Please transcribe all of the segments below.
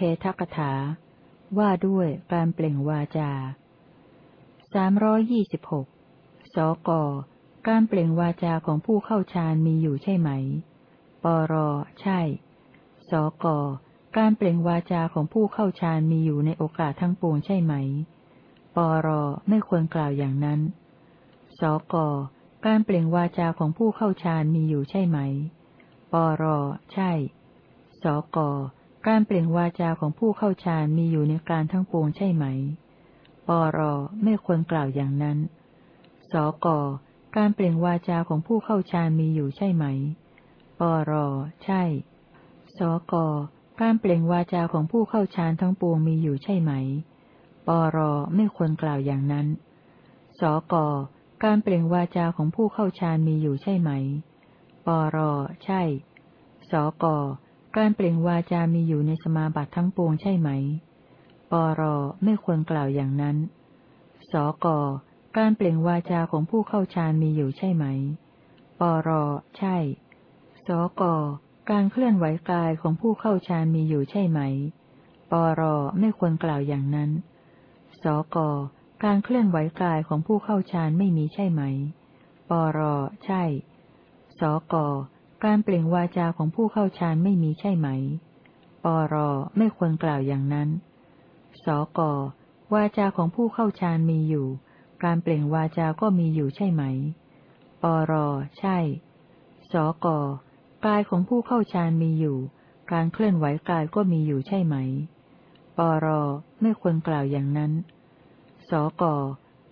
เพทกถา ว่าด้วยการเปล่งวาจาสามร้อยยี่สิบหกสก การเปล่งวาจาของผู้เข้าฌานมีอยู่ใช่ไหม ปร ใช่ สก การเปล่งวาจาของผู้เข้าฌานมีอยู่ในโอกาสทั้งปวงใช่ไหม ปร ไม่ควรกล่าวอย่างนั้น สก การเปล่งวาจาของผู้เข้าฌานมีอยู่ใช่ไหม ปร ใช่ สก การเปล่งวาจาของผู้เข้าฌานมีอยู่ในการทั้งปวงใช่ไหม ปรไม่ควรกล่าวอย่างนั้น สกการเปล่งวาจาของผู้เข้าฌานมีอยู่ใช่ไหม ปรใช่ สกการเปล่งวาจาของผู้เข้าฌานทั้งปวงมีอยู่ใช่ไหม ปรไม่ควรกล่าวอย่างนั้น สกการเปล่งวาจาของผู้เข้าฌานมีอยู่ใช่ไหม ปรใช่ สก การเปล่งวาจามีอยู่ในสมาบัติทั้งปวงใช่ไหม ปรไม่ควรกล่าวอย่างนั้น สกการเปล่งวาจาของผู้เข้าฌานมีอยู่ใช่ไหม ปรใช่ สกการเคลื่อนไหวกายของผู้เข้าฌานมีอยู่ใช่ไหม ปรไม่ควรกล่าวอย่างนั้น สกการเคลื่อนไหวกายของผู้เข้าฌานไม่มีใช่ไหม ปรใช่ สก การเปล่งวาจาของผู้เข้าฌานไม่มีใช่ไหม ปรไม่ควรกล่าวอย่างนั้น สกวาจาของผู้เข้าฌานมีอยู่ การเปล่งวาจาก็มีอยู่ใช่ไหม ปรใช่ สกกายของผู้เข้าฌานมีอยู่ การเคลื่อนไหวกายก็มีอยู่ใช่ไหม ปรไม่ควรกล่าวอย่างนั้น สก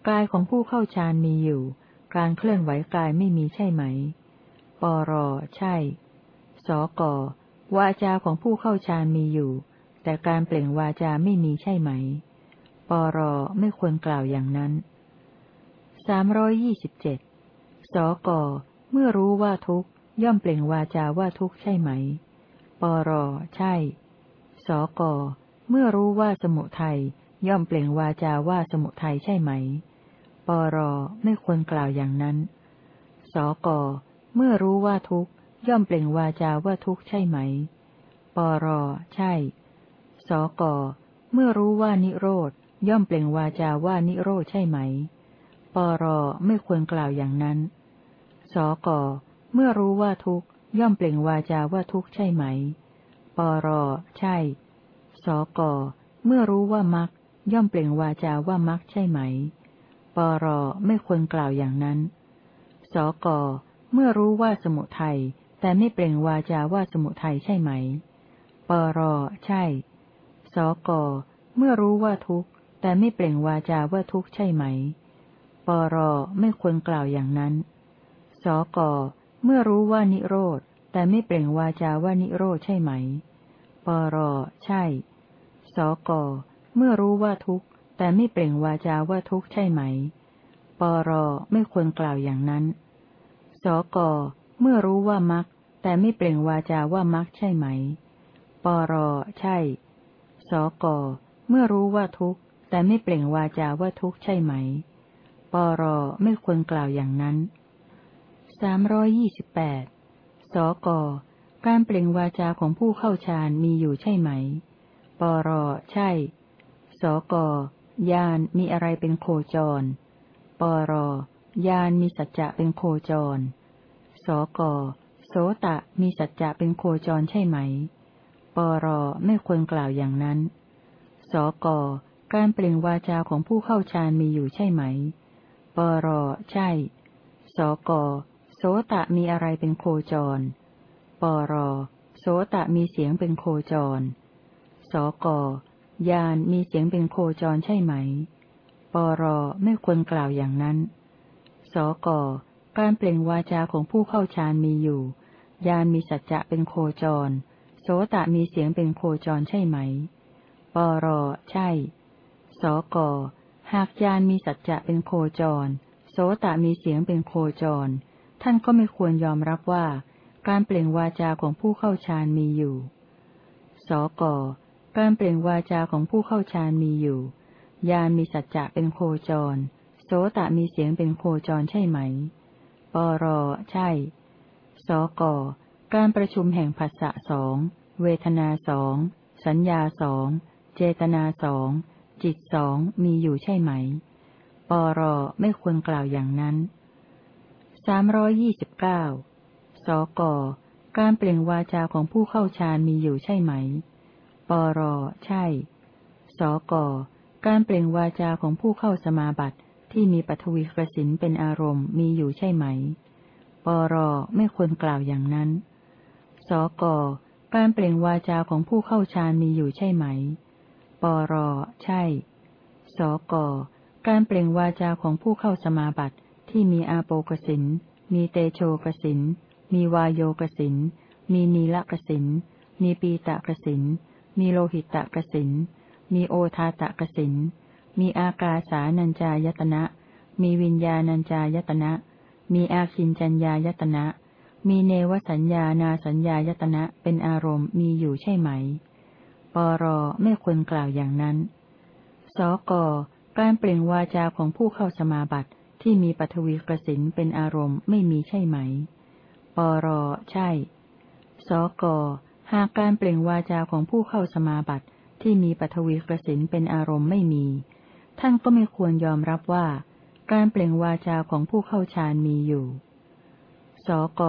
กายของผู้เข้าฌานมีอยู่ การเคลื่อนไหวกายไม่มีใช่ไหม ปร ใช่ สก วาจาของผู้เข้าฌานมีอยู่ แต่การเปล่งวาจาไม่มีใช่ไหม ปร ไม่ควรกล่าวอย่างนั้นสามร้อยยี่สิบเจ็ดสก เมื่อรู้ว่าทุกย่อมเปล่งวาจาว่าทุกใช่ไหม ปร ใช่ สก เมื่อรู้ว่าสมุทัยย่อมเปล่งวาจาว่าสมุทัยใช่ไหม ปร ไม่ควรกล่าวอย่างนั้น สก เมื่อรู้ว่าทุกย่อมเปล่งวาจาว่าทุกใช่ไหม ปรใช่ สกเมื่อรู้ว่านิโรธย่อมเปล่งวาจาว่านิโรธใช่ไหม ปรไม่ควรกล่าวอย่างนั้น สกเมื่อรู้ว่าทุกย่อมเปล่งวาจาว่าทุกใช่ไหม ปรใช่ สกเมื่อรู้ว่ามักย่อมเปล่งวาจาว่ามักใช่ไหม ปรไม่ควรกล่าวอย่างนั้น สก เมื่อรู้ว่าสมุทัยแต่ไม่เปล่งวาจาว่าสมุทัยใช่ไหม ปรใช่ สก เมื่อรู้ว่าทุกข์ แต่ไม่เปล่งวาจาว่าทุกข์ใช่ไหม ปรไม่ควรกล่าวอย่างนั้น สก เมื่อรู้ว่านิโรธ แต่ไม่เปล่งวาจาว่านิโรธใช่ไหม ปรใช่ สก เมื่อรู้ว่าทุกข์ แต่ไม่เปล่งวาจาว่าทุกข์ใช่ไหม ปรไม่ควรกล่าวอย่างนั้น สก เมื่อรู้ว่ามัก แต่ไม่เปล่งวาจาว่ามักใช่ไหม ปร ใช่ สก เมื่อรู้ว่าทุกข์ แต่ไม่เปล่งวาจาว่าทุกข์ใช่ไหม ปร ไม่ควรกล่าวอย่างนั้นสามร้อยยี่สิบแปดสก การเปล่งวาจาของผู้เข้าฌานมีอยู่ใช่ไหม ปร ใช่ สก ยานมีอะไรเป็นโคจร ปร ยานมีสัจจะเป็นโคจร สก โสตะมีสัจจะเป็นโคจรใช่ไหม ปรไม่ควรกล่าวอย่างนั้น สก การเปล่งวาจาของผู้เข้าฌานมีอยู่ใช่ไหม ปรใช่ สก โสตะมีอะไรเป็นโคจร ปรโสตะมีเสียงเป็นโคจร สก ยานมีเสียงเป็นโคจรใช่ไหม ปรไม่ควรกล่าวอย่างนั้น สก การเปล่งวาจาของผู้เข้าฌานมีอยู่ ยานมีสัจจะเป็นโคจร โสตะมีเสียงเป็นโคจรใช่ไหม ปรใช่ สก หากยานมีสัจจะเป็นโคจร โสตะมีเสียงเป็นโคจร ท่านก็ไม่ควรยอมรับว่า การเปล่งวาจาของผู้เข้าฌานมีอยู่ สก การเปล่งวาจาของผู้เข้าฌานมีอยู่ ยานมีสัจจะเป็นโคจร โสตมีเสียงเป็นโคจรใช่ไหม ปร ใช่ สก การประชุมแห่งภาษะสอง เวทนาสอง สัญญาสอง เจตนาสอง จิตสองมีอยู่ใช่ไหม ปร ไม่ควรกล่าวอย่างนั้นสามร้อยยี่สิบเก้าสก การเปล่งวาจาของผู้เข้าฌานมีอยู่ใช่ไหม ปร ใช่ สก การเปล่งวาจาของผู้เข้าสมาบัติ ที่มีปฐวีกสินเป็นอารมณ์มีอยู่ใช่ไหม ปรไม่ควรกล่าวอย่างนั้น สกการเปล่งวาจาของผู้เข้าฌานมีอยู่ใช่ไหม ปรใช่ สกการเปล่งวาจาของผู้เข้าสมาบัติที่มีอาโปกสิน มีเตโชกสิน มีวายโยกสิน มีนีละกสิน มีปีตะกสิน มีโลหิตตะกสิน มีโอทาตะกสิน มีอากาสานัญจายตนะ มีวิญญาณัญจายตนะ มีอาคินจัญญายตนะ มีเนวสัญญานาสัญญายตนะเป็นอารมณ์มีอยู่ใช่ไหม ปรไม่ควรกล่าวอย่างนั้น สก การเปล่งวาจาของผู้เข้าสมาบัติที่มีปฐวีกสินเป็นอารมณ์ไม่มีใช่ไหม ปรใช่ สก หากการเปล่งวาจาของผู้เข้าสมาบัติที่มีปฐวีกสินเป็นอารมณ์ไม่มี ท่านก็ไม่ควรยอมรับว่า การเปล่งวาจาของผู้เข้าฌานมีอยู่ สก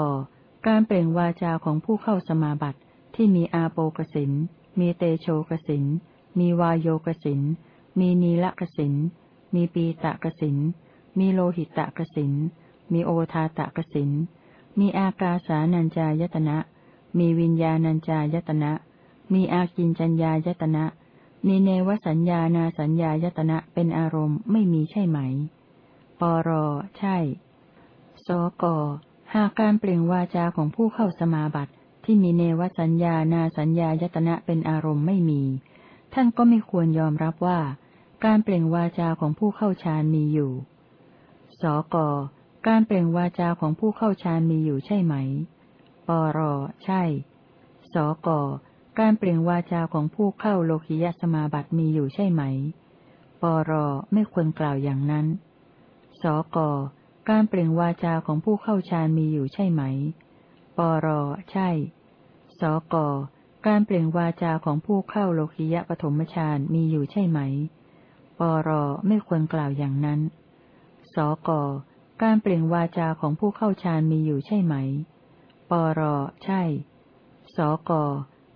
การเปล่งวาจาของผู้เข้าสมาบัติที่มีอาโปกสิน มีเตโชกสิน มีวายโยกสิน มีนีละกสิน มีปีตะกสิน มีโลหิตตะกสิน มีโอทาตะกสิน มีอากาสานัญจายตนะ มีวิญญาณัญจายตนะ มีอากินจัญญายตนะ มีเนวสัญญานาสัญญายตนะเป็นอารมณ์ไม่มีใช่ไหม ปร ใช่ สก หากการเปล่งวาจาของผู้เข้าสมาบัติที่มีเนวสัญญานาสัญญายตนะเป็นอารมณ์ไม่มี ท่านก็ไม่ควรยอมรับว่า การเปล่งวาจาของผู้เข้าฌานมีอยู่ สก การเปล่งวาจาของผู้เข้าฌานมีอยู่ใช่ไหม ปร ใช่ สก การเปล่งวาจาของผู้เข้าโลคิยสมาบัติมีอยู่ใช่ไหม ปรไม่ควรกล่าวอย่างนั้น สกการเปล่งวาจาของผู้เข้าฌานมีอยู่ใช่ไหม ปรใช่ สกการเปล่งวาจาของผู้เข้าโลคิยปฐมฌานมีอยู่ใช่ไหม ปรไม่ควรกล่าวอย่างนั้น สกการเปล่งวาจาของผู้เข้าฌานมีอยู่ใช่ไหม ปรใช่ สก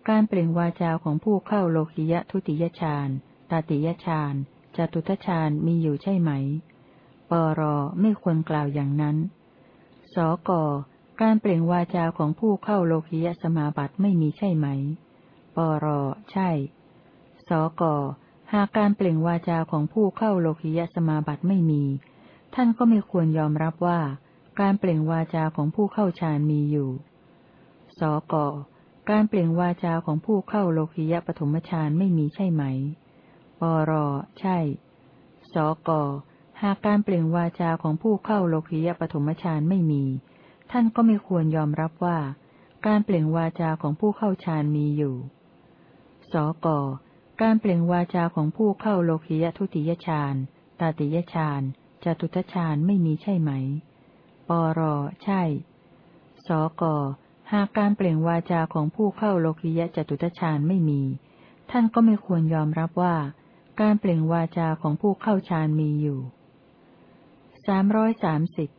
การเปล่งวาจาของผู้เข้าโลกิยะทุติยฌานตติยฌานจตุทฌานมีอยู่ใช่ไหม ปรไม่ควรกล่าวอย่างนั้น สกการเปล่งวาจาของผู้เข้าโลกิยะสมาบัติไม่มีใช่ไหม ปรใช่ สกหากการเปล่งวาจาของผู้เข้าโลกิยะสมาบัติไม่มี ท่านก็ไม่ควรยอมรับว่า การเปล่งวาจาของผู้เข้าฌานมีอยู่ สก การเปล่งวาจาของผู้เข้าโลคิยะปฐมฌานไม่มีใช่ไหม ปร ใช่ สก หากการเปล่งวาจาของผู้เข้าโลคิยะปฐมฌานไม่มี ท่านก็ไม่ควรยอมรับว่า การเปล่งวาจาของผู้เข้าฌานมีอยู่ สก การเปล่งวาจาของผู้เข้าโลคิยะทุติยฌานตติยฌาน จตุทชาญไม่มีใช่ไหม ปร ใช่ สก หากการเปล่งวาจาของผู้เข้าโลกิยะจตุทชาญไม่มี ท่านก็ไม่ควรยอมรับว่า การเปล่งวาจาของผู้เข้าฌานมีอยู่สามร้อยสามสิบ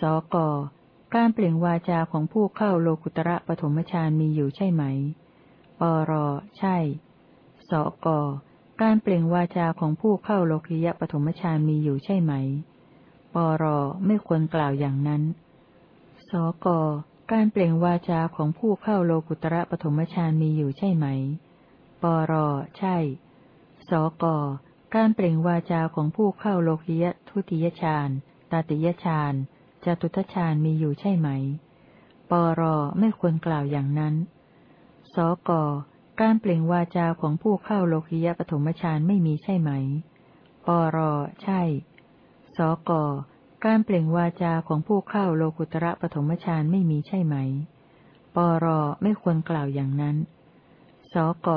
สก การเปล่งวาจาของผู้เข้าโลกุตระปฐมฌานมีอยู่ใช่ไหม ปร ใช่ สก การเปล่งวาจาของผู้เข้าโลกิยะปฐมฌานมีอยู่ใช่ไหม ปร ไม่ควรกล่าวอย่างนั้น สก การเปล่งวาจาของผู้เข้าโลกุตระปฐมฌานมีอยู่ใช่ไหม ปรใช่ สก การเปล่งวาจาของผู้เข้าโลกิยะทุติยฌานตติยฌานจตุทฌานมีอยู่ใช่ไหม ปรไม่ควรกล่าวอย่างนั้น สก การเปล่งวาจาของผู้เข้าโลคิยปฐมฌานไม่มีใช่ไหม ปรใช่ สก การเปล่งวาจาของผู้เข้าโลกุตระปฐมฌานไม่มีใช่ไหม ปรไม่ควรกล่าวอย่างนั้น สก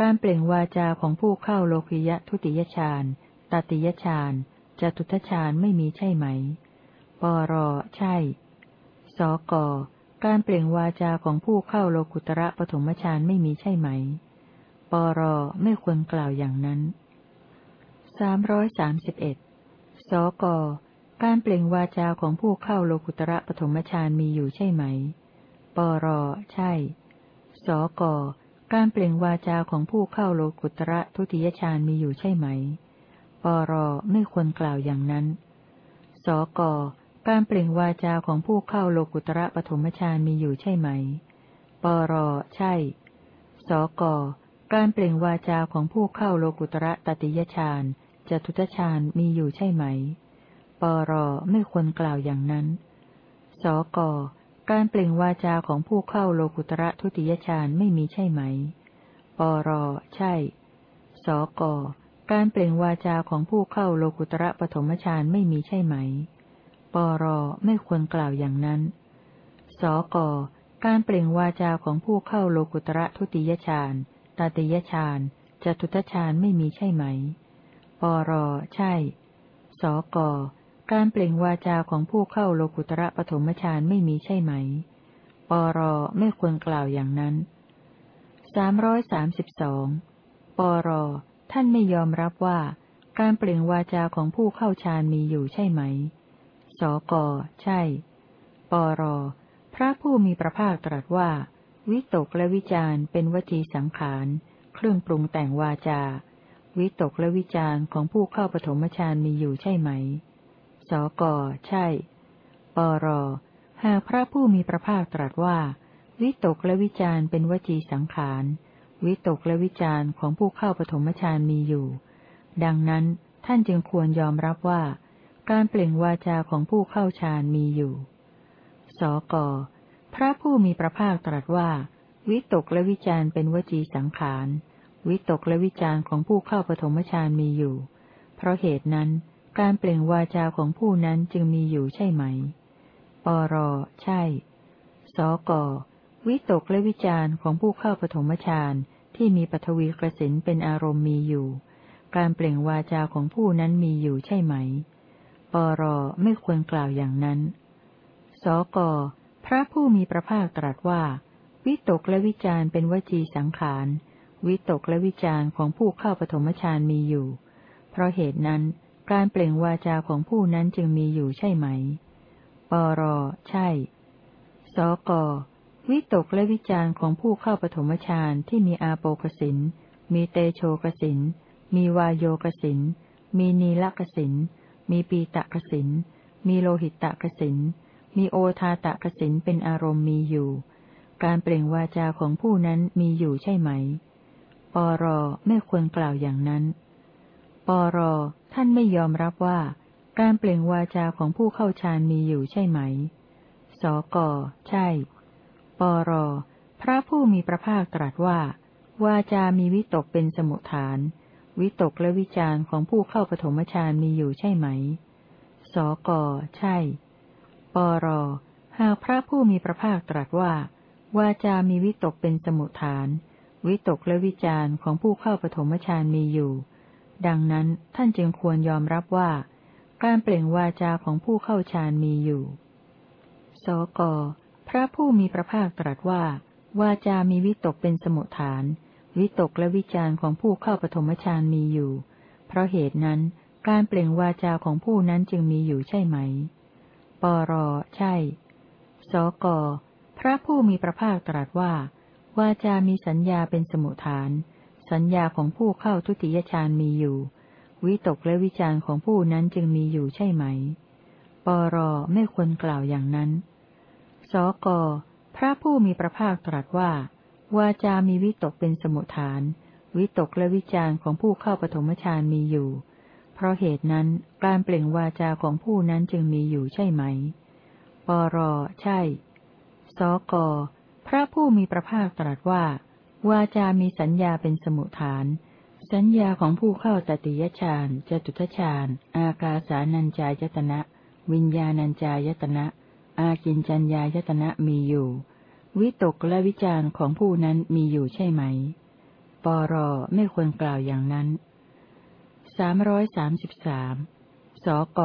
การเปล่งวาจาของผู้เข้าโลคิยะทุติยฌานตติยฌานจตุทฌานไม่มีใช่ไหม ปรใช่ สก การเปล่งวาจาของผู้เข้าโลกุตระปฐมฌานไม่มีใช่ไหม ปรไม่ควรกล่าวอย่างนั้นสามร้อยสามสิบเอ็ดสก การเปล่งวาจาของผู้เข้าโลกุตระปฐมฌานมีอยู่ใช่ไหม ปรใช่ สกการเปล่งวาจาของผู้เข้าโลกุตระทุติยฌานมีอยู่ใช่ไหม ปรไม่ควรกล่าวอย่างนั้น สกการเปล่งวาจาของผู้เข้าโลกุตระปฐมฌานมีอยู่ใช่ไหม ปรใช่ สกการเปล่งวาจาของผู้เข้าโลกุตระตติยฌานจตุตฌานมีอยู่ใช่ไหม ปรไม่ควรกล่าวอย่างนั้น สกการเปล่งวาจาของผู้เข้าโลกุตระทุติยฌานไม่มีใช่ไหม ปรใช่ สกการเปล่งวาจาของผู้เข้าโลกุตระปฐมฌานไม่มีใช่ไหม ปรไม่ควรกล่าวอย่างนั้น สกการเปล่งวาจาของผู้เข้าโลกุตระทุติยฌานตติยฌานจตุตฌานไม่มีใช่ไหม ปรใช่ สก การเปล่งวาจาของผู้เข้าโลกุตระปฐมฌานไม่มีใช่ไหม ปรไม่ควรกล่าวอย่างนั้นสามร้อยสามสิบสองปรท่านไม่ยอมรับว่า การเปล่งวาจาของผู้เข้าฌานมีอยู่ใช่ไหม สก ใช่ ปร พระผู้มีพระภาคตรัสว่า วิตกและวิจารเป็นวจีสังขาร เครื่องปรุงแต่งวาจา วิตกและวิจารของผู้เข้าปฐมฌานมีอยู่ใช่ไหม สก ใช่ ปร หากพระผู้มีพระภาคตรัสว่า วิตกและวิจารเป็นวจีสังขาร วิตกและวิจารของผู้เข้าปฐมฌานมีอยู่ ดังนั้นท่านจึงควรยอมรับว่า การเปล่งวาจาของผู้เข้าฌานมีอยู่ สก พระผู้มีพระภาคตรัสว่า วิตกและวิจารเป็นวจีสังขาร วิตกและวิจารของผู้เข้าปฐมฌานมีอยู่ เพราะเหตุนั้น การเปล่งวาจาของผู้นั้นจึงมีอยู่ใช่ไหม ปร ใช่ สก วิตกและวิจารของผู้เข้าปฐมฌานที่มีปฐวีกสินเป็นอารมณ์มีอยู่ การเปล่งวาจาของผู้นั้นมีอยู่ใช่ไหม ปร ไม่ควรกล่าวอย่างนั้น สก พระผู้มีพระภาคตรัสว่า วิตกและวิจารเป็นวจีสังขาร วิตกและวิจารของผู้เข้าปฐมฌานมีอยู่ เพราะเหตุนั้น การเปล่งวาจาของผู้นั้นจึงมีอยู่ใช่ไหม ปร ใช่ สก วิตกและวิจารของผู้เข้าปฐมฌานที่มีอาโปกสิน มีเตโชกสิน มีวายโยกสิน มีนีลกสิน มีปีตะกสิน มีโลหิตตะกสิน มีโอทาตะกสินเป็นอารมณ์มีอยู่ การเปล่งวาจาของผู้นั้นมีอยู่ใช่ไหม ปร ไม่ควรกล่าวอย่างนั้น ปร ท่านไม่ยอมรับว่า การเปล่งวาจาของผู้เข้าฌานมีอยู่ใช่ไหม สก ใช่ ปร พระผู้มีพระภาคตรัสว่า วาจามีวิตกเป็นสมุทฐาน วิตกและวิจารของผู้เข้าปฐมฌานมีอยู่ใช่ไหม สก ใช่ ปร หากพระผู้มีพระภาคตรัสว่า วาจามีวิตกเป็นสมุทฐาน วิตกและวิจารของผู้เข้าปฐมฌานมีอยู่ ดังนั้นท่านจึงควรยอมรับว่า การเปล่งวาจาของผู้เข้าฌานมีอยู่ สก พระผู้มีพระภาคตรัสว่า วาจามีวิตกเป็นสมุทฐาน วิตกและวิจารของผู้เข้าปฐมฌานมีอยู่ เพราะเหตุนั้นการเปล่งวาจาของผู้นั้นจึงมีอยู่ใช่ไหม ปร ใช่ สก พระผู้มีพระภาคตรัสว่า วาจามีสัญญาเป็นสมุทฐาน สัญญาของผู้เข้าทุติยฌานมีอยู่ วิตกและวิจารของผู้นั้นจึงมีอยู่ใช่ไหม ปรไม่ควรกล่าวอย่างนั้น สก พระผู้มีพระภาคตรัสว่า วาจามีวิตกเป็นสมุทฐาน วิตกและวิจารของผู้เข้าปฐมฌานมีอยู่ เพราะเหตุนั้นการเปล่งวาจาของผู้นั้นจึงมีอยู่ใช่ไหม ปรใช่ สก พระผู้มีพระภาคตรัสว่า วาจามีสัญญาเป็นสมุทฐาน สัญญาของผู้เข้าตติยฌานจตุทฌาน อากาสานัญจายตนะ วิญญาณัญจายตนะ อากินจัญญายตนะมีอยู่ วิตกและวิจารของผู้นั้นมีอยู่ใช่ไหม ปรไม่ควรกล่าวอย่างนั้นสามร้อยสามสิบสามสก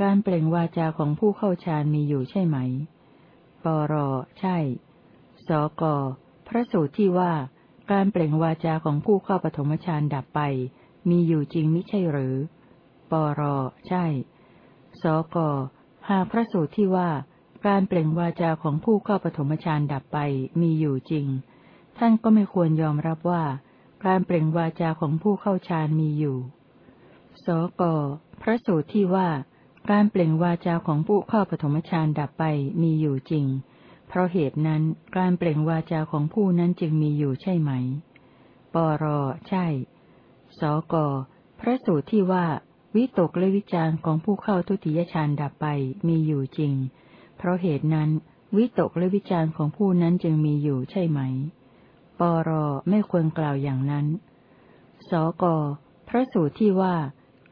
การเปล่งวาจาของผู้เข้าฌานมีอยู่ใช่ไหม ปรใช่ สก พระสูตรที่ว่า การเปล่งวาจาของผู้เข้าปฐมฌานดับไป มีอยู่จริงมิใช่หรือ ปรใช่ สกหากพระสูตรที่ว่า การเปล่งวาจาของผู้เข้าปฐมฌานดับไปมีอยู่จริง ท่านก็ไม่ควรยอมรับว่า การเปล่งวาจาของผู้เข้าฌานมีอยู่ สกพระสูตรที่ว่า การเปล่งวาจาของผู้เข้าปฐมฌานดับไปมีอยู่จริง เพราะเหตุนั้นการเปล่งวาจาของผู้นั้นจึงมีอยู่ใช่ไหม ปรใช่ สกพระสูตรที่ว่า วิตกและวิจารของผู้เข้าทุติยฌานดับไปมีอยู่จริง เพราะเหตุนั้น วิตกและวิจารของผู้นั้นจึงมีอยู่ใช่ไหม ปรไม่ควรกล่าวอย่างนั้น สกพระสูตรที่ว่า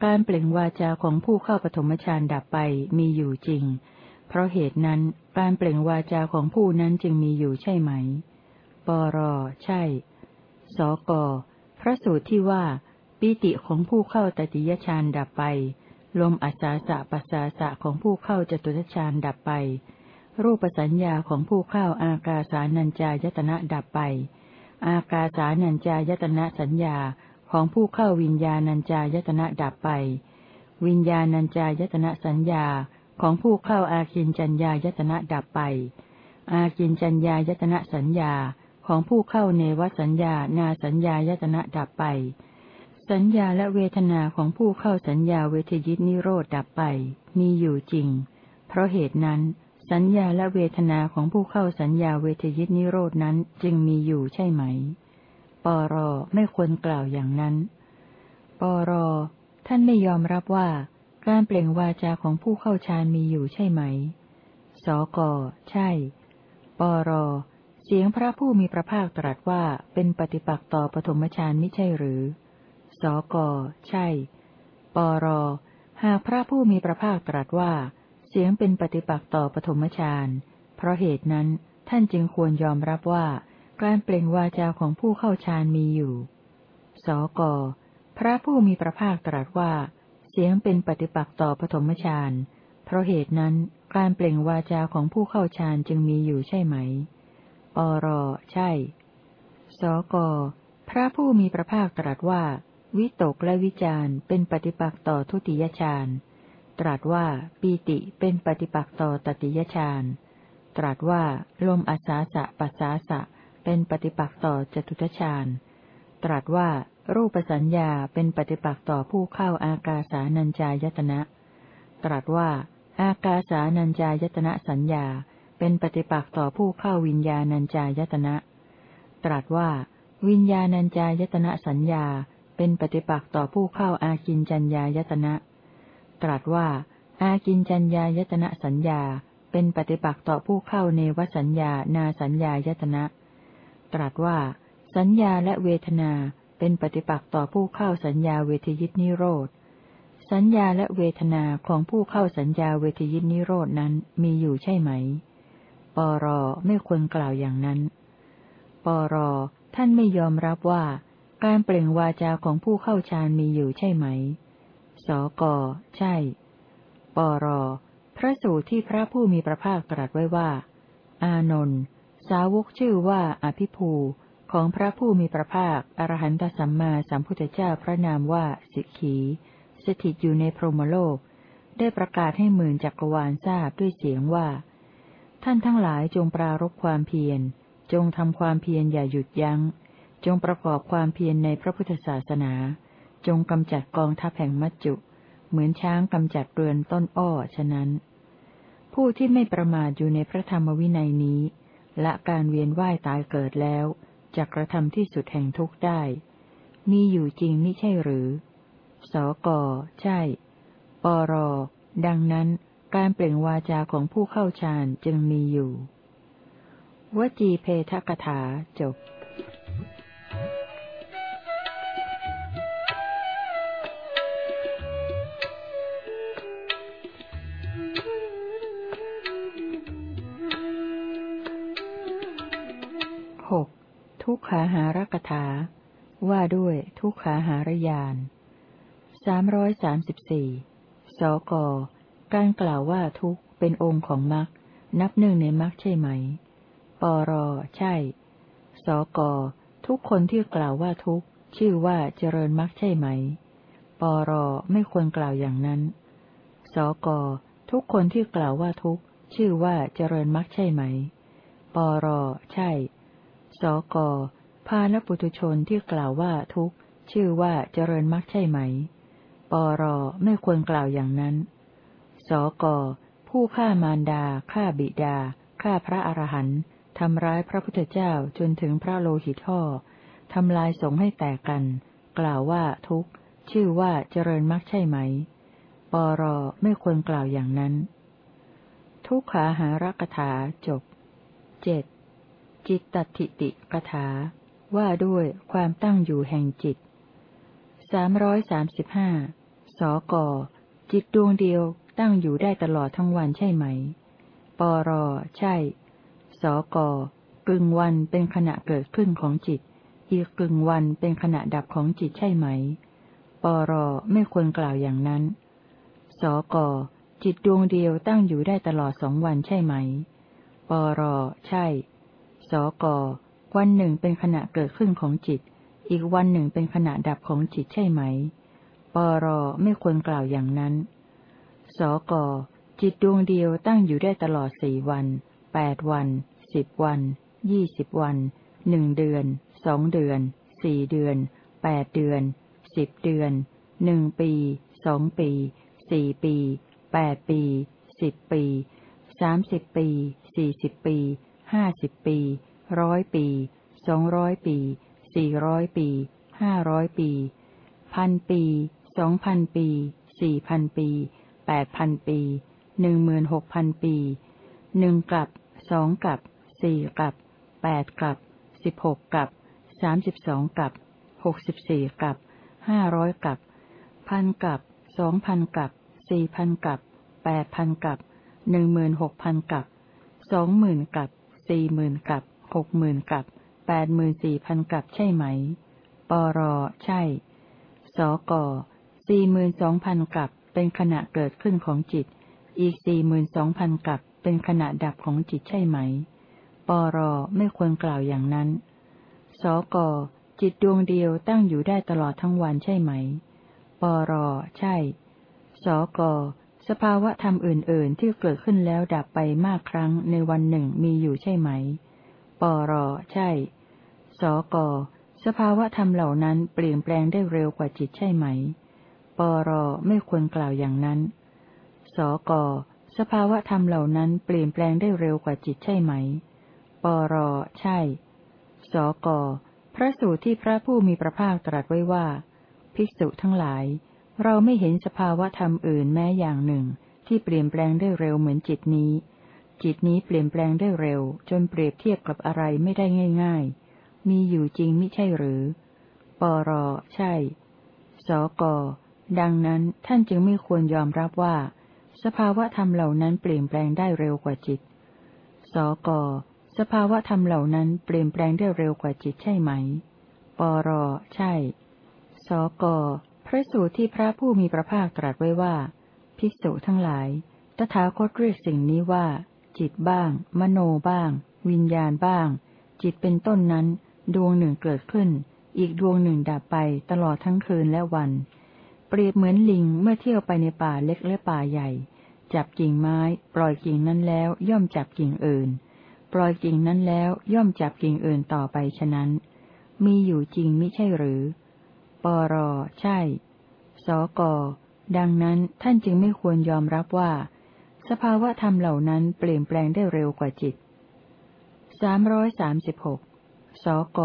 การเปล่งวาจาของผู้เข้าปฐมฌานดับไปมีอยู่จริง เพราะเหตุนั้นการเปล่งวาจาของผู้นั้นจึงมีอยู่ใช่ไหม ปร ใช่ สก พระสูตรที่ว่า ปิติของผู้เข้าตติยฌานดับไป ลมอัศาสะปัสสาสะของผู้เข้าจตุตฌานดับไป รูปสัญญาของผู้เข้าอากาสานัญจายตนะดับไป อากาสานัญจายตนะสัญญาของผู้เข้าวิญญาณัญจายตนะดับไป วิญญาณัญจายตนะสัญญา ของผู้เข้าอาคินจัญญายตนะดับไป อาคินจัญญายตนะสัญญาของผู้เข้าเนวสัญญา นาสัญญายตนะดับไป สัญญาและเวทนาของผู้เข้าสัญญาเวทยิตนิโรธดับไป มีอยู่จริง เพราะเหตุนั้น สัญญาและเวทนาของผู้เข้าสัญญาเวทยิตนิโรดนั้นจึงมีอยู่ใช่ไหม ปรไม่ควรกล่าวอย่างนั้น ปรท่านไม่ยอมรับว่า การเปล่งวาจาของผู้เข้าฌานมีอยู่ใช่ไหม สก ใช่ ปร เสียงพระผู้มีพระภาคตรัสว่าเป็นปฏิปักษ์ต่อปฐมฌานไม่ใช่หรือ สก ใช่ ปร หากพระผู้มีพระภาคตรัสว่า เสียงเป็นปฏิปักษ์ต่อปฐมฌาน เพราะเหตุนั้นท่านจึงควรยอมรับว่า การเปล่งวาจาของผู้เข้าฌานมีอยู่ สก พระผู้มีพระภาคตรัสว่า เสียงเป็นปฏิปักษ์ต่อปฐมฌาน เพราะเหตุนั้นการเปล่งวาจาของผู้เข้าฌานจึงมีอยู่ใช่ไหม ปร ใช่ สก พระผู้มีพระภาคตรัสว่า วิตกและวิจารเป็นปฏิปักษ์ต่อทุติยฌาน ตรัสว่าปีติเป็นปฏิปักษ์ต่อตติยฌาน ตรัสว่าลมอาสาสะปัสสาสะเป็นปฏิปักษ์ต่อจตุตฌานตรัสว่า รูปสัญญาเป็นปฏิปักษ์ต่อผู้เข้าอากาสานัญจายตนะ ตรัสว่า อากาสานัญจายตนะสัญญา เป็นปฏิปักษ์ต่อผู้เข้าวิญญาณัญจายตนะ ตรัสว่า วิญญาณัญจายตนะสัญญา เป็นปฏิปักษ์ต่อผู้เข้าอากินจัญญายตนะ ตรัสว่า อากินจัญญายตนะสัญญา เป็นปฏิปักษ์ต่อผู้เข้าเนวสัญญานาสัญญายตนะ ตรัสว่า สัญญาและเวทนา เป็นปฏิปักษ์ต่อผู้เข้าสัญญาเวทยิตนิโรธ สัญญาและเวทนาของผู้เข้าสัญญาเวทยิตนิโรดนั้นมีอยู่ใช่ไหม ปรไม่ควรกล่าวอย่างนั้น ปรท่านไม่ยอมรับว่า การเปล่งวาจาของผู้เข้าฌานมีอยู่ใช่ไหม สก ใช่ ปร พระสูตรที่พระผู้มีพระภาคตรัสไว้ว่า อานนท์ สาวกชื่อว่าอภิภู ของพระผู้มีพระภาค อรหันตสัมมาสัมพุทธเจ้าพระนามว่าสิกขี สถิตอยู่ในพรหมโลก ได้ประกาศให้หมื่นจักรวาลทราบด้วยเสียงว่า ท่านทั้งหลายจงปรารบความเพียร จงทำความเพียรอย่าหยุดยัง้ง จงประกอบความเพียรในพระพุทธศาสนา จงกำจัดกองทัพแห่งมัจจุ เหมือนช้างกำจัดเรือนต้นอ้อฉะนั้น ผู้ที่ไม่ประมาทอยู่ในพระธรรมวินัยนี้ละการเวียนว่ายตายเกิดแล้ว จะกระทำที่สุดแห่งทุกข์ได้ มีอยู่จริงไม่ใช่หรือ สก ใช่ ปร ดังนั้น การเปล่งวาจาของผู้เข้าฌานจึงมีอยู่ วจีเพทกถาจบ ทุกขาหารกถา ว่าด้วยทุกขาหารยานสามร้อยสามสิบสี่สก การกล่าวว่าทุกเป็นองค์ของมรรคนับหนึ่งในมรรคใช่ไหม ปร ใช่ สก ทุกคนที่กล่าวว่าทุกชื่อว่าเจริญมรรคใช่ไหม ปร ไม่ควรกล่าวอย่างนั้น สก ทุกคนที่กล่าวว่าทุกชื่อว่าเจริญมรรคใช่ไหม ปร ใช่ สกพาลปุตุชนที่กล่าวว่าทุกข์ชื่อว่าเจริญมรรคใช่ไหม ปรไม่ควรกล่าวอย่างนั้น สกผู้ฆ่ามารดาฆ่าบิดาฆ่าพระอรหันต์ทำร้ายพระพุทธเจ้าจนถึงพระโลหิตท่อทำลายสงให้แตกกัน กล่าวว่าทุกชื่อว่าเจริญมรรคใช่ไหม ปรไม่ควรกล่าวอย่างนั้น ทุกขาหารกถาจบเจ็ด จิตตติติกถา ว่าด้วยความตั้งอยู่แห่งจิตสามร้อยสามสิบห้าสก จิตดวงเดียวตั้งอยู่ได้ตลอดทั้งวันใช่ไหม ปร ใช่ สก กึ่งวันเป็นขณะเกิดขึ้นของจิต อีกกึ่งวันเป็นขณะดับของจิตใช่ไหม ปร ไม่ควรกล่าวอย่างนั้น สก จิตดวงเดียวตั้งอยู่ได้ตลอดสองวันใช่ไหม ปร ใช่ สก วันหนึ่งเป็นขณะเกิดขึ้นของจิต อีกวันหนึ่งเป็นขณะดับของจิตใช่ไหม ปรไม่ควรกล่าวอย่างนั้น สก จิตดวงเดียวตั้งอยู่ได้ตลอดสี่วันแปดวันสิบวันยี่สิบวันหนึ่งเดือนสองเดือนสี่เดือนแปดเดือนสิบเดือนหนึ่งปีสองปีสี่ปีแปดปีสิบปีสามสิบปีสี่สิบปี ห้าสิบปี ร้อยปี สองร้อยปี สี่ร้อยปี ห้าร้อยปี พันปี สองพันปี สี่พันปี แปดพันปี หนึ่งหมื่นหกพันปี หนึ่งกลับ สองกลับ สี่กลับ แปดกลับ สิบหกกลับ สามสิบสองกลับ หกสิบสี่กลับ ห้าร้อยกลับ พันกลับ สองพันกลับ สี่พันกลับ แปดพันกลับ หนึ่งหมื่นหกพันกลับ สองหมื่นกลับ สี่หมื่นกับหกหมื่นกับแปดหมื่นสี่พันกับใช่ไหม ปรใช่ สกสี่หมื่นสองพันกับเป็นขณะเกิดขึ้นของจิต อีกสี่หมื่นสองพันกับเป็นขณะดับของจิตใช่ไหม ปรไม่ควรกล่าวอย่างนั้น สกจิตดวงเดียวตั้งอยู่ได้ตลอดทั้งวันใช่ไหม ปรใช่ สก สภาวะธรรมอื่น ๆ ที่เกิดขึ้นแล้วดับไปมากครั้งในวันหนึ่งมีอยู่ใช่ไหม ปรใช่ สก สภาวะธรรมเหล่านั้นเปลี่ยนแปลงได้เร็วกว่าจิตใช่ไหม ปรไม่ควรกล่าวอย่างนั้น สก สภาวะธรรมเหล่านั้นเปลี่ยนแปลงได้เร็วกว่าจิตใช่ไหม ปรใช่ สก พระสูตรที่พระผู้มีพระภาคตรัสไว้ว่า ภิกษุทั้งหลาย เราไม่เห็นสภาวะธรรมอื่นแม้อย่างหนึ่ง ที่เปลี่ยนแปลงได้เร็วเหมือนจิตนี้ จิตนี้เปลี่ยนแปลงได้เร็ว จนเปรียบเทียบกับอะไรไม่ได้ง่าย ๆ มีอยู่จริงไม่ใช่หรือ ปรใช่ สก ดังนั้นท่านจึงไม่ควรยอมรับว่า สภาวะธรรมเหล่านั้นเปลี่ยนแปลงได้เร็วกว่าจิต สก สภาวะธรรมเหล่านั้นเปลี่ยนแปลงได้เร็วกว่าจิตใช่ไหม ปรใช่ สก ระสูตรที่พระผู้มีพระภาคตรัสไว้ว่า ภิกษุทั้งหลาย ตถาคตเรียกสิ่งนี้ว่า จิตบ้าง มโนบ้าง วิญญาณบ้าง จิตเป็นต้นนั้น ดวงหนึ่งเกิดขึ้น อีกดวงหนึ่งดับไปตลอดทั้งคืนและวัน เปรียบเหมือนลิงเมื่อเที่ยวไปในป่าเล็กและป่าใหญ่ จับกิ่งไม้ ปล่อยกิ่งนั้นแล้วย่อมจับกิ่งอื่น ปล่อยกิ่งนั้นแล้วย่อมจับกิ่งอื่นต่อไปฉะนั้น มีอยู่จริงม่ใช่หรือ ปรใช่ สก ดังนั้นท่านจึงไม่ควรยอมรับว่า สภาวะธรรมเหล่านั้นเปลี่ยนแปลงได้เร็วกว่าจิตสามร้อยสามสิบหกสก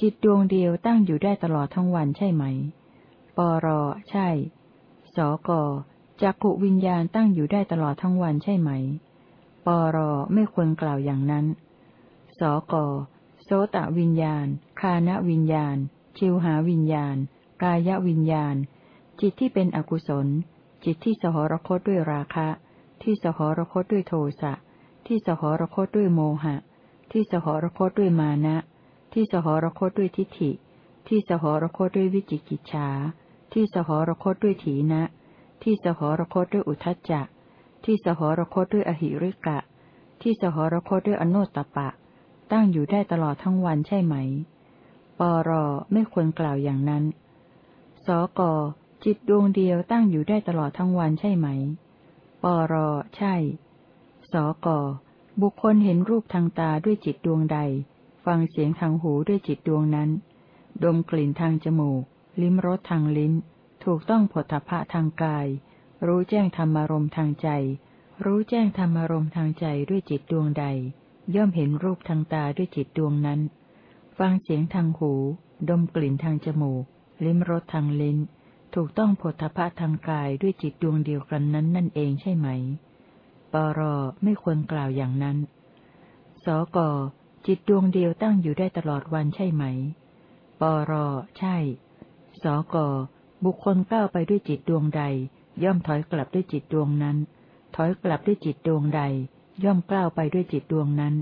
จิตดวงเดียวตั้งอยู่ได้ตลอดทั้งวันใช่ไหม ปร ใช่ สก จักขุวิญญาณตั้งอยู่ได้ตลอดทั้งวันใช่ไหม ปร ไม่ควรกล่าวอย่างนั้น สก โสตวิญญาณ คานวิญญาณ ชิวหาวิญญาณ กายวิญญาณ จิตที่เป็นอกุศล จิตที่สหรคตด้วยราคะ ที่สหรคตด้วยโทสะ ที่สหรคตด้วยโมหะ ที่สหรคตด้วยมานะ ที่สหรคตด้วยทิฏฐิ ที่สหรคตด้วยวิจิกิจฉา ที่สหรคตด้วยถีนะ ที่สหรคตด้วยอุทจจะ ที่สหรคตด้วยอหิริกะ ที่สหรคตด้วยอโนตตปะ ตั้งอยู่ได้ตลอดทั้งวันใช่ไหม ปรไม่ควรกล่าวอย่างนั้น สก จิตดวงเดียวตั้งอยู่ได้ตลอดทั้งวันใช่ไหม ปรใช่ สก บุคคลเห็นรูปทางตาด้วยจิตดวงใด ฟังเสียงทางหูด้วยจิตดวงนั้น ดมกลิ่นทางจมูก ลิ้มรสทางลิ้น ถูกต้องผลทพะทางกาย รู้แจ้งธรรมารมทางใจ รู้แจ้งธรรมารมทางใจด้วยจิตดวงใด ย่อมเห็นรูปทางตาด้วยจิตดวงนั้น ฟังเสียงทางหู ดมกลิ่นทางจมูก ลิ้มรสทางลิ้น ถูกต้องผลทพะทางกายด้วยจิตดวงเดียวกันนั้นนั่นเองใช่ไหม ปรไม่ควรกล่าวอย่างนั้น สกจิตดวงเดียวตั้งอยู่ได้ตลอดวันใช่ไหม ปรใช่ สกบุคคลก้าวไปด้วยจิตดวงใด ย่อมถอยกลับด้วยจิตดวงนั้น ถอยกลับด้วยจิตดวงใด ย่อมกล้าวไปด้วยจิตดวงนั้น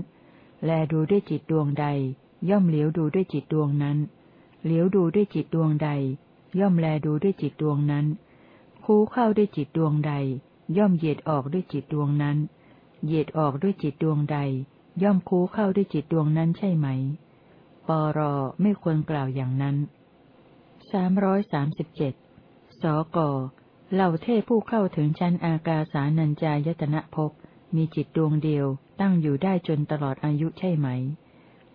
แลดูด้วยจิตดวงใด ย่อมเหลียวดูด้วยจิตดวงนั้น เหลียวดูด้วยจิตดวงใด ย่อมแลดูด้วยจิตดวงนั้น คูเข้าด้วยจิตดวงใด ย่อมเหยียดออกด้วยจิตดวงนั้น เหยียดออกด้วยจิตดวงใด ย่อมคูเข้าด้วยจิตดวงนั้นใช่ไหม ปรไม่ควรกล่าวอย่างนั้นสามร้อยสามสิบเจ็ดสกเหล่าเทพผู้เข้าถึงชั้นอากาสานัญจายตนะภพมีจิตดวงเดียวตั้งอยู่ได้จนตลอดอายุใช่ไหม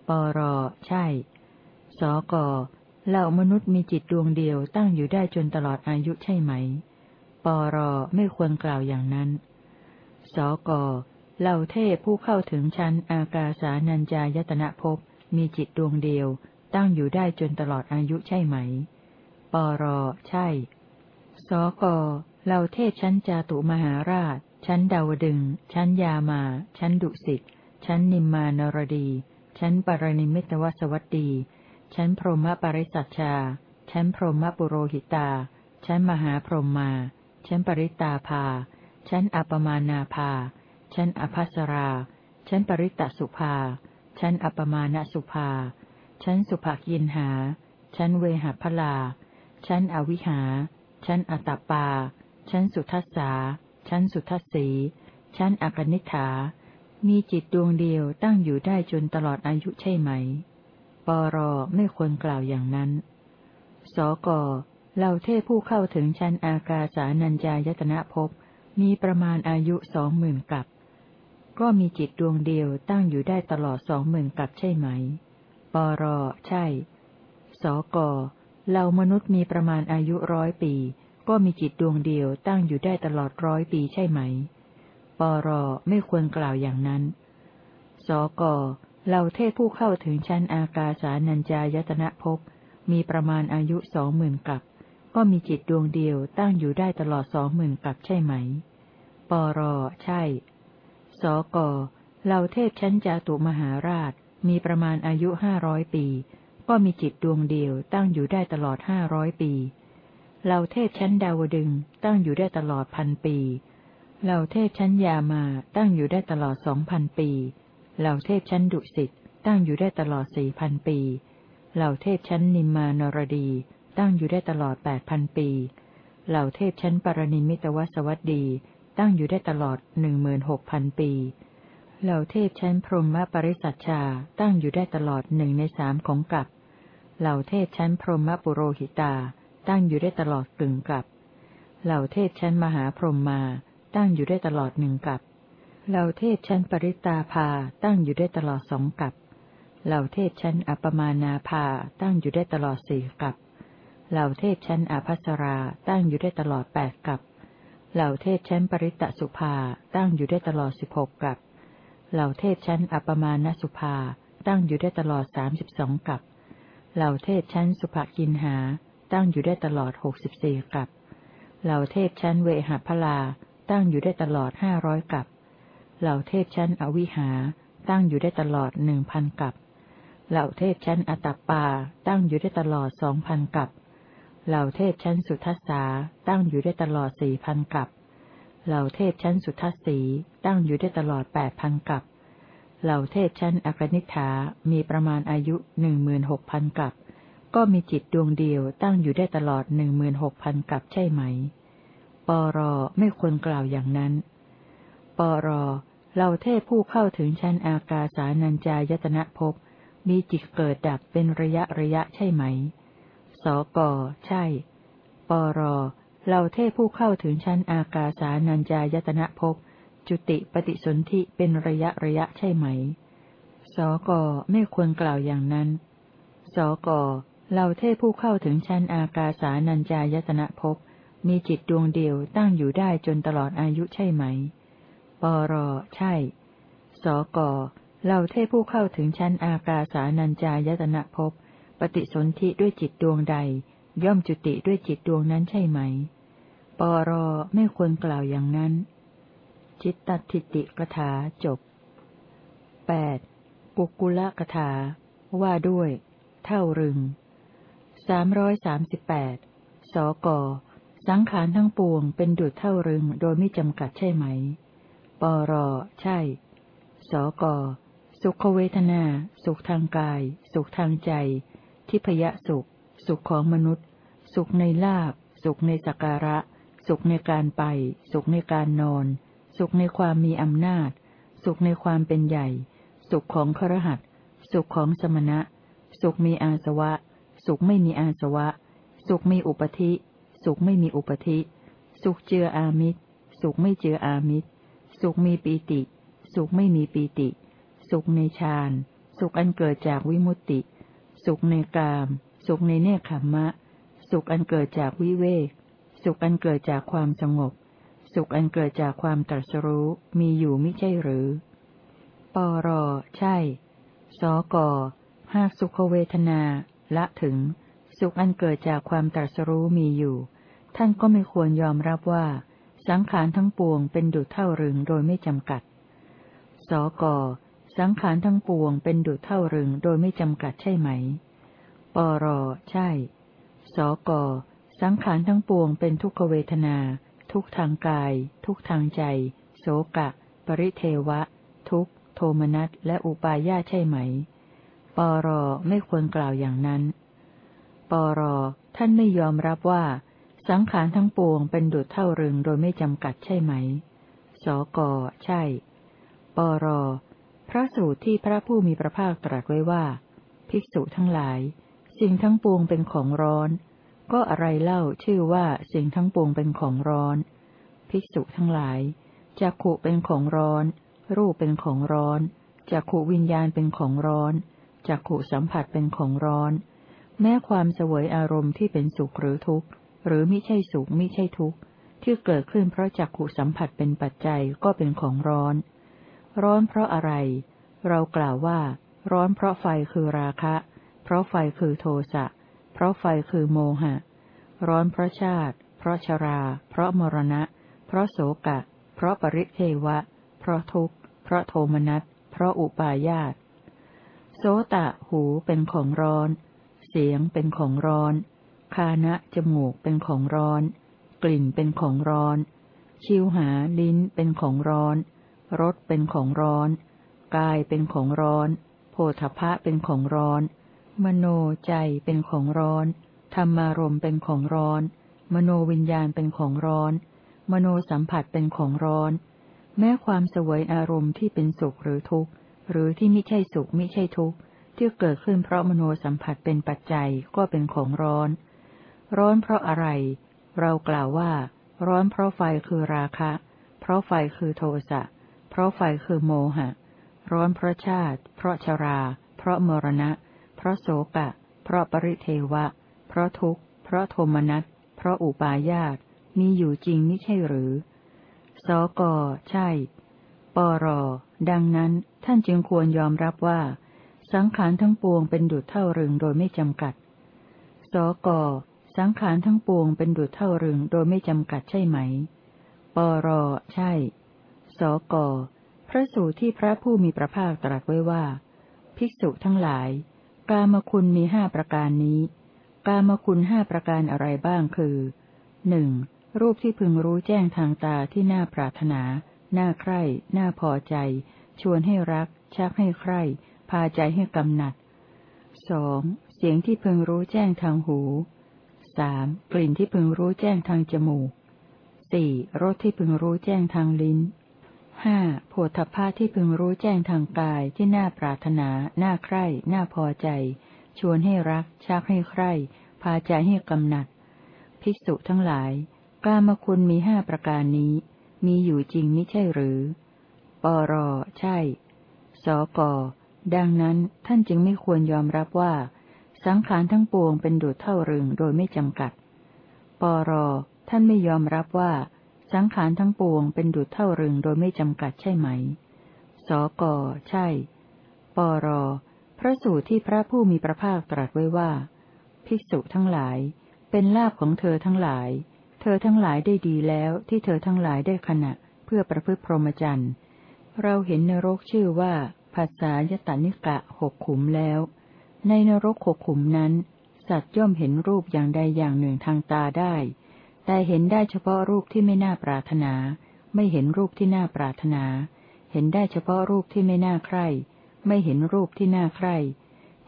ปรใช่ สก เหล่ามนุษย์มีจิตดวงเดียวตั้งอยู่ได้จนตลอดอายุใช่ไหม ปรไม่ควรกล่าวอย่างนั้น สกเหล่าเทพผู้เข้าถึงชั้นอากาสานัญจายตนะภพมีจิตดวงเดียว ตั้งอยู่ได้จนตลอดอายุใช่ไหม ปรใช่ สกเหล่าเทพชั้นจาตุมหาราช ชั้นดาวดึง ชั้นยามา ชั้นดุสิต ชั้นนิมมานรดี ชั้นปรณิมิตวสวัตดี ชั้นพรหมปริสัชชา ชั้นพรหมปุโรหิตา ชั้นมหาพรหมา ชั้นปริตาภา ชั้นอปมานาภา ชั้นอภัสรา ชั้นปริตสุภา ชั้นอปมาณสุภา ชั้นสุภกินหา ชั้นเวหพลา ชั้นอวิหา ชั้นอตปา ชั้นสุทัสสา ชั้นสุทัสสี ชั้นอกนิฐา มีจิตดวงเดียวตั้งอยู่ได้จนตลอดอายุใช่ไหม ปรไม่ควรกล่าวอย่างนั้น สกเหล่าเทพผู้เข้าถึงชั้นอากาสานัญจายตนะภพมีประมาณอายุสองหมื่นกับก็มีจิตดวงเดียวตั้งอยู่ได้ตลอดสองหมื่นกับใช่ไหม ปรใช่ สกเหล่ามนุษย์มีประมาณอายุร้อยปี ก็มีจิตดวงเดียวตั้งอยู่ได้ตลอดร้อยปีใช่ไหม ปรไม่ควรกล่าวอย่างนั้น สก เหล่าเทพผู้เข้าถึงชั้นอากาสานัญจายตนะภพมีประมาณอายุสองหมื่นกับ ก็มีจิตดวงเดียวตั้งอยู่ได้ตลอดสองหมื่นกับใช่ไหม ปรใช่ สกเหล่าเทพชั้นจาตุมหาราช มีประมาณอายุห้าร้อยปี ก็มีจิตดวงเดียวตั้งอยู่ได้ตลอดห้าร้อยปีเหล่าเทพชั้นดาวดึงตั้งอยู่ได้ตลอดพันปีเหล่าเทพชั้นยามาตั้งอยู่ได้ตลอดสองพันปี เหล่าเทพชั้นดุสิตตั้งอยู่ได้ตลอดสี่พันปี เหล่าเทพชั้นนิมมานรดี ตั้งอยู่ได้ตลอดแปดพันปี เหล่าเทพชั้นปรนิมิตวสวัสดี ตั้งอยู่ได้ตลอดหนึ่งหมื่นหกพันปี เหล่าเทพชั้นพรหมปริสัชชา ตั้งอยู่ได้ตลอดหนึ่งในสามของกับเหล่าเทพชั้นพรหมปุโรหิตา ตั้งอยู่ได้ตลอดกึ่งกับ เหล่าเทพชั้นมหาพรหมมา ตั้งอยู่ได้ตลอดหนึ่งกับ เหล่าเทพชั้นปริตาภาตั้งอยู่ได้ตลอดสองกับเหล่าเทพชั้นอัปมานาภาตั้งอยู่ได้ตลอดสี่กับเหล่าเทพชั้นอภัสราตั้งอยู่ได้ตลอดแปดกับเหล่าเทพชั้นปริตตสุภาตั้งอยู่ได้ตลอดสิบหกกับเหล่าเทพชั้นอัปมาณสุภาตั้งอยู่ได้ตลอดสามสิบสองกับเหล่าเทพชั้นสุภกินหา ตั้งอยู่ได้ตลอดหกสิบสี่กับเหล่าเทพชั้นเวหพลาตั้งอยู่ได้ตลอดห้าร้อยกับ เหล่าเทพชั้นอวิหา ตั้งอยู่ได้ตลอดหนึ่งพันกับ เหล่าเทพชั้นอตปา ตั้งอยู่ได้ตลอดสองพันกับ เหล่าเทพชั้นสุทัสสา ตั้งอยู่ได้ตลอดสี่พันกับ เหล่าเทพชั้นสุทัสสี ตั้งอยู่ได้ตลอดแปดพันกับ เหล่าเทพชั้นอกนิฐา มีประมาณอายุหนึ่งหมื่นหกพันกับ ก็มีจิตดวงเดียวตั้งอยู่ได้ตลอดหนึ่งหมื่นหกพันกับใช่ไหม ปรไม่ควรกล่าวอย่างนั้น ปร เราเทพผู้เข้าถึงชั้นอากาสานัญจายตนะภพมีจิตเกิดดับเป็นระยะระยะใช่ไหม สก ใช่ ปร เราเทพผู้เข้าถึงชั้นอากาสานัญจายตนะภพจุติปฏิสนธิเป็นระยะระยะใช่ไหม สก ไม่ควรกล่าวอย่างนั้น สก เราเทพผู้เข้าถึงชั้นอากาสานัญจายตนะภพมีจิตดวงเดียวตั้งอยู่ได้จนตลอดอายุใช่ไหม ปร ใช่ สกเราเทพผู้เข้าถึงชั้นอากาสานัญจายตนะภพปฏิสนธิด้วยจิตดวงใด ย่อมจุติด้วยจิตดวงนั้นใช่ไหม ปรไม่ควรกล่าวอย่างนั้น จิตตทิติกถาจบ 8. ปุกุละกถา ว่าด้วย เท่ารึงสามร้อยสามสิบแปดสก สังขารทั้งปวงเป็นดุจเท่ารึงโดยไม่จำกัดใช่ไหม ปร ใช่ สก สุขเวทนา สุขทางกาย สุขทางใจ ทิพยสุข สุขของมนุษย์ สุขในลาบ สุขในสักการะ สุขในการไป สุขในการนอน สุขในความมีอำนาจ สุขในความเป็นใหญ่ สุขของครหัส สุขของสมณะ สุขมีอาสวะ สุขไม่มีอาสวะ สุขมีอุปธิ สุขไม่มีอุปธิ สุขเจืออามิตร สุขไม่เจืออามิตร สุขมีปีติ สุขไม่มีปีติ สุขในฌาน สุขอันเกิดจากวิมุตติ สุขในกาม สุขในเนคขมมะ สุขอันเกิดจากวิเวก สุขอันเกิดจากความสงบ สุขอันเกิดจากความตรัสรู้มีอยู่ไม่ใช่หรือ ปร ใช่ สก หากสุขเวทนา ละถึง สุขอันเกิดจากความตรัสรู้มีอยู่ ท่านก็ไม่ควรยอมรับว่า สังขารทั้งปวงเป็นดุจเท่ารึงโดยไม่จำกัด สก สังขารทั้งปวงเป็นดุจเท่ารึงโดยไม่จำกัดใช่ไหม ปร ใช่ สก สังขารทั้งปวงเป็นทุกขเวทนา ทุกทางกาย ทุกทางใจ โสกะ ปริเทวะ ทุกโทมนัสและอุปาญาใช่ไหม ปร ไม่ควรกล่าวอย่างนั้น ปร ท่านไม่ยอมรับว่า สังขารทั้งปวงเป็นดุจเท่ารึงโดยไม่จำกัดใช่ไหม สก ใช่ ปร พระสูตรที่พระผู้มีพระภาคตรัสไว้ว่า ภิกษุทั้งหลาย สิ่งทั้งปวงเป็นของร้อน ก็อะไรเล่าชื่อว่าสิ่งทั้งปวงเป็นของร้อน ภิกษุทั้งหลายจักขุเป็นของร้อน รูปเป็นของร้อนจักขุวิญญาณเป็นของร้อนจักขุสัมผัสเป็นของร้อน แม้ความเสวยอารมณ์ที่เป็นสุขหรือทุกข์ หรือมิใช่สุขมิใช่ทุกข์ ที่เกิดขึ้นเพราะจักขุสัมผัสเป็นปัจจัยก็เป็นของร้อน ร้อนเพราะอะไร เรากล่าวว่า ร้อนเพราะไฟคือราคะ เพราะไฟคือโทสะ เพราะไฟคือโมหะ ร้อนเพราะชาติ เพราะชรา เพราะมรณะ เพราะโสกะ เพราะปริเทวะ เพราะทุกข์ เพราะโทมนัส เพราะอุปาญาตโสตะหูเป็นของร้อน เสียงเป็นของร้อน คานะจมูกเป็นของร้อน กลิ่นเป็นของร้อน ชิวหาลิ้นเป็นของร้อน รสเป็นของร้อน กายเป็นของร้อน โพธพะเป็นของร้อน มโนใจเป็นของร้อน ธรรมารมเป็นของร้อน มโนวิญญาณเป็นของร้อน มโนสัมผัสเป็นของร้อน แม้ความสวยอารมณ์ที่เป็นสุขหรือทุกข์ หรือที่ไม่ใช่สุขไม่ใช่ทุกข์ที่เกิดขึ้นเพราะมโนสัมผัสเป็นปัจจัยก็เป็นของร้อน ร้อนเพราะอะไร เรากล่าวว่า ร้อนเพราะไฟคือราคะ เพราะไฟคือโทสะ เพราะไฟคือโมหะ ร้อนเพราะชาติ เพราะชรา เพราะมรณะ เพราะโสกะ เพราะปริเทวะ เพราะทุกข์ เพราะโทมนัส เพราะอุปาญาต มีอยู่จริงไม่ใช่หรือ สก ใช่ ปร ดังนั้นท่านจึงควรยอมรับว่า สังขารทั้งปวงเป็นดุจเท่ารึงโดยไม่จำกัด สก สังขารทั้งปวงเป็นดุจเท่าเรึงโดยไม่จำกัดใช่ไหม ปรใช่ สก พระสูตรที่พระผู้มีพระภาคตรัสไว้ว่า ภิกษุทั้งหลาย กามคุณมีห้าประการนี้ กามคุณห้าประการอะไรบ้างคือหนึ่งรูปที่พึงรู้แจ้งทางตาที่น่าปรารถนา น่าใคร่ น่าพอใจ ชวนให้รัก ชักให้ใคร่ พาใจให้กำหนัดสองเสียงที่พึงรู้แจ้งทางหู สามกลิ่นที่พึงรู้แจ้งทางจมูกสี่รสที่พึงรู้แจ้งทางลิ้นห้าโพธพาที่พึงรู้แจ้งทางกายที่น่าปรารถนา น่าใคร่ น่าพอใจ ชวนให้รัก ชักให้ใคร่ พาใจให้กำหนัด ภิกษุทั้งหลาย กามคุณมีห้าประการนี้ มีอยู่จริงไม่ใช่หรือ ปร ใช่ สก ดังนั้นท่านจึงไม่ควรยอมรับว่า สังขารทั้งปวงเป็นดุจเท่ารึงโดยไม่จำกัด ปร ท่านไม่ยอมรับว่า สังขารทั้งปวงเป็นดุจเท่ารึงโดยไม่จำกัดใช่ไหม สก ใช่ ปร พระสูตรที่พระผู้มีพระภาคตรัสไว้ว่า ภิกษุทั้งหลาย เป็นลาภของเธอทั้งหลาย เธอทั้งหลายได้ดีแล้วที่เธอทั้งหลายได้ขณะ เพื่อประพฤติพรหมจรรย์ เราเห็นนรกชื่อว่าภาษายตานิกะหกขุมแล้ว ในนรกหกขุมนั้น สัตว์ย่อมเห็นรูปอย่างใดอย่างหนึ่งทางตาได้ แต่เห็นได้เฉพาะรูปที่ไม่น่าปรารถนา ไม่เห็นรูปที่น่าปรารถนา เห็นได้เฉพาะรูปที่ไม่น่าใคร่ ไม่เห็นรูปที่น่าใคร่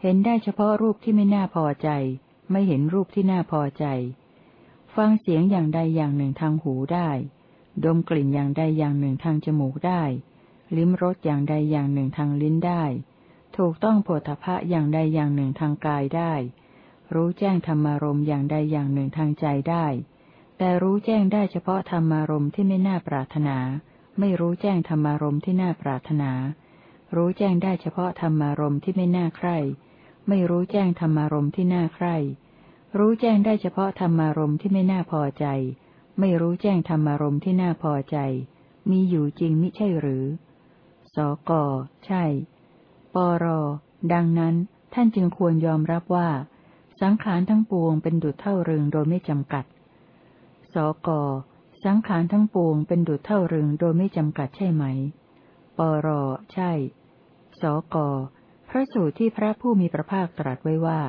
เห็นได้เฉพาะรูปที่ไม่น่าพอใจ ไม่เห็นรูปที่น่าพอใจ ฟังเสียงอย่างใดอย่างหนึ่งทางหูได้ ดมกลิ่นอย่างใดอย่างหนึ่งทางจมูกได้ ลิ้มรสอย่างใดอย่างหนึ่งทางลิ้นได้ ถูกต้องโผฏฐะอย่างใดอย่างหนึ่งทางกายได้ รู้แจ้งธรรมารมอย่างใดอย่างหนึ่งทางใจได้ แต่รู้แจ้งได้เฉพาะธรรมารมที่ไม่น่าปรารถนา ไม่รู้แจ้งธรรมารมที่น่าปรารถนา รู้แจ้งได้เฉพาะธรรมารมที่ไม่น่าใคร่ไม่รู้แจ้งธรรมารมที่น่าใคร่รู้แจ้งได้เฉพาะธรรมารมที่ไม่น่าพอใจ ไม่รู้แจ้งธรรมารมที่น่าพอใจ มีอยู่จริงมิใช่หรือ สก ใช่ ปร ดังนั้น ท่านจึงควรยอมรับว่า สังขารทั้งปวงเป็นดุจเท่าเรืองโดยไม่จำกัด สก สังขารทั้งปวงเป็นดุจเท่าเรึงโดยไม่จำกัดใช่ไหม ปร ใช่ สก พระสูตรที่พระผู้มีพระภาคตรัสไว้ว่า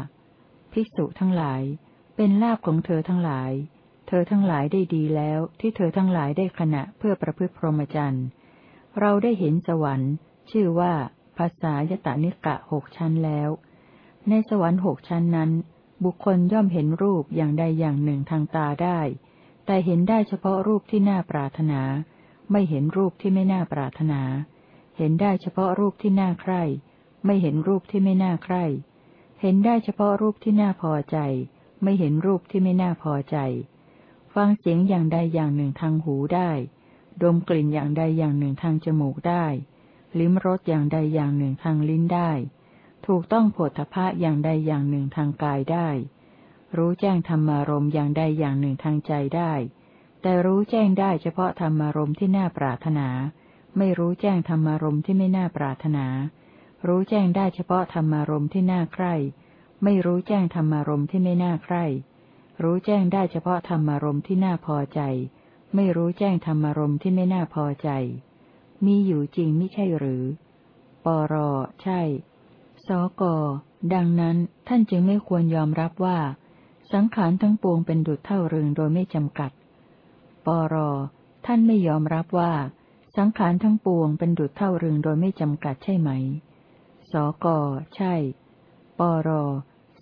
ภิกษุทั้งหลาย เป็นลาภของเธอทั้งหลาย เธอทั้งหลายได้ดีแล้วที่เธอทั้งหลายได้ขณะเพื่อประพฤติพรหมจรรย์ เราได้เห็นสวรรค์ ชื่อว่า ภาษายตานิกะหกชั้นแล้ว ในสวรรค์หกชั้นนั้น บุคคลย่อมเห็นรูปอย่างใดอย่างหนึ่งทางตาได้ แต่เห็นได้เฉพาะรูปที่น่าปรารถนา ไม่เห็นรูปที่ไม่น่าปรารถนา เห็นได้เฉพาะรูปที่น่าใคร่ ไม่เห็นรูปที่ไม่น่าใคร่ เห็นได้เฉพาะรูปที่น่าพอใจ ไม่เห็นรูปที่ไม่น่าพอใจ ฟังเสียงอย่างใดอย่างหนึ่งทางหูได้ ดมกลิ่นอย่างใดอย่างหนึ่งทางจมูกได้ ลิ้มรสอย่างใดอย่างหนึ่งทางลิ้นได้ ถูกต้องโผฏฐะอย่างใดอย่างหนึ่งทางกายได้ รู้แจ้งธรรมารมอย่างใดอย่างหนึ่งทางใจได้ แต่รู้แจ้งได้เฉพาะธรรมารมที่น่าปรารถนา ไม่รู้แจ้งธรรมารมที่ไม่น่าปรารถนา รู้แจ้งได้เฉพาะธรรมารมที่น่าใคร่ไม่รู้แจ้งธรรมารมที่ไม่น่าใคร่ รู้แจ้งได้เฉพาะธรรมารมที่น่าพอใจ ไม่รู้แจ้งธรรมารมที่ไม่น่าพอใจ มีอยู่จริงไม่ใช่หรือ ปร ใช่ สก ดังนั้นท่านจึงไม่ควรยอมรับว่า สังขารทั้งปวงเป็นดุจเท่าเรืองโดยไม่จำกัด ปร ท่านไม่ยอมรับว่า สังขารทั้งปวงเป็นดุจเท่าเรืองโดยไม่จำกัดใช่ไหม สก ใช่ ปร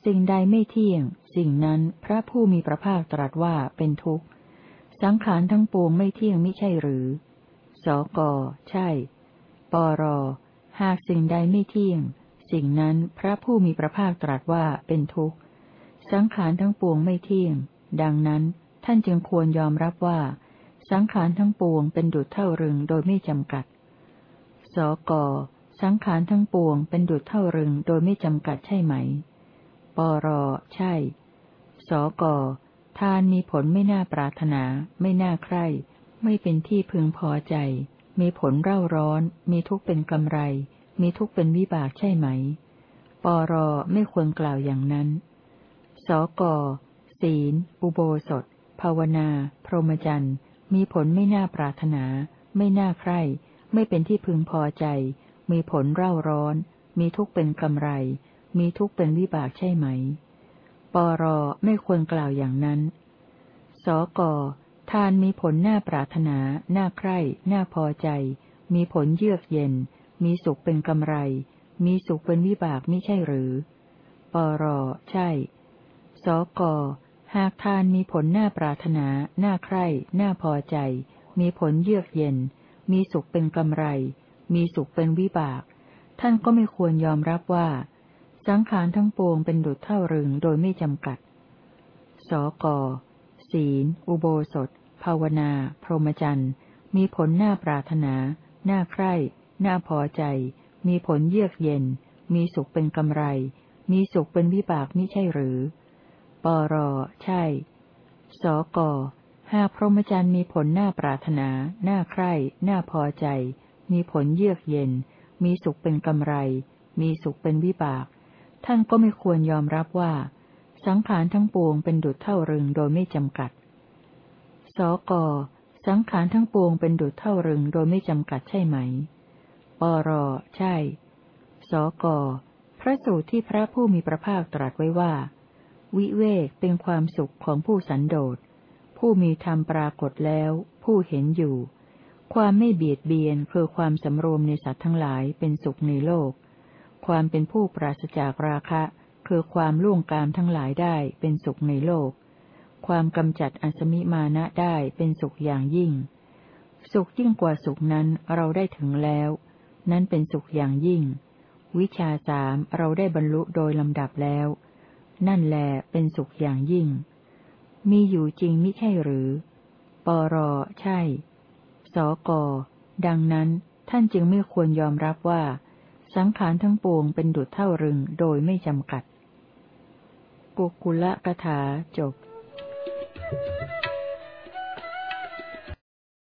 สิ่งใดไม่เที่ยง สิ่งนั้นพระผู้มีพระภาคตรัสว่าเป็นทุกข์ สังขารทั้งปวงไม่เที่ยงไม่ใช่หรือ สก ใช่ ปร หากสิ่งใดไม่เที่ยง สิ่งนั้นพระผู้มีพระภาคตรัสว่าเป็นทุกข์ สังขารทั้งปวงไม่เที่ยง ดังนั้นท่านจึงควรยอมรับว่า สังขารทั้งปวงเป็นดุจเท่ารึงโดยไม่จำกัด สก สังขารทั้งปวงเป็นดุจเท่ารึงโดยไม่จำกัดใช่ไหม ปร ใช่ สก ทานมีผลไม่น่าปรารถนา ไม่น่าใคร่ ไม่เป็นที่พึงพอใจ มีผลเร่าร้อน มีทุกข์เป็นกำไร มีทุกข์เป็นวิบากใช่ไหม ปรไม่ควรกล่าวอย่างนั้น สก ศีล อุโบสถ ภาวนา พรหมจรรย์ มีผลไม่น่าปรารถนา ไม่น่าใคร่ ไม่เป็นที่พึงพอใจ มีผลเร่าร้อน มีทุกข์เป็นกำไร มีทุกข์เป็นวิบากใช่ไหม ปรไม่ควรกล่าวอย่างนั้น สก ทานมีผลน่าปรารถนา น่าใคร่ น่าพอใจ มีผลเยือกเย็น มีสุขเป็นกำไร มีสุขเป็นวิบากม่ใช่หรือ ปร ใช่ สก หากทานมีผลน่าปรารถนา น่าใคร่ น่าพอใจ มีผลเยือกเย็น มีสุขเป็นกำไร มีสุขเป็นวิบาก ท่านก็ไม่ควรยอมรับว่า สังขารทั้งปวงเป็นดุจเท่ารึงโดยไม่จำกัด สก ศีล อุโบสถ ภาวนา พรหมจรรย์มีผลน่าปรารถนา น่าใคร่ น่าพอใจ มีผลเยือกเย็น มีสุขเป็นกำไร มีสุขเป็นวิบากไม่ใช่หรือ ปรใช่ สกหากพรหมจรรย์มีผลน่าปรารถนา น่าใคร่ น่าพอใจ มีผลเยือกเย็น มีสุขเป็นกำไร มีสุขเป็นวิบาก ท่านก็ไม่ควรยอมรับว่า สังขารทั้งปวงเป็นดุจเท่ารึงโดยไม่จำกัด สก สังขารทั้งปวงเป็นดุจเท่ารึงโดยไม่จำกัดใช่ไหม ปร ใช่ สก พระสูตรที่พระผู้มีพระภาคตรัสไว้ว่า วิเวกเป็นความสุขของผู้สันโดษ ผู้มีธรรมปรากฏแล้ว ผู้เห็นอยู่ ความไม่เบียดเบียนคือความสำรวมในสัตว์ทั้งหลายเป็นสุขในโลก ความเป็นผู้ปราศจากราคะ คือความล่วงกามทั้งหลายได้เป็นสุขในโลก ความกำจัดอสมิมานะได้เป็นสุขอย่างยิ่ง สุขยิ่งกว่าสุขนั้นเราได้ถึงแล้ว นั้นเป็นสุขอย่างยิ่ง วิชาสามเราได้บรรลุโดยลำดับแล้ว นั่นแลเป็นสุขอย่างยิ่ง มีอยู่จริงมิใช่หรือ ปรใช่ สก ดังนั้นท่านจึงไม่ควรยอมรับว่าสังขารทั้งปวงเป็นดุจเท่ารึงโดยไม่จำกัด กุกุละกถาจบ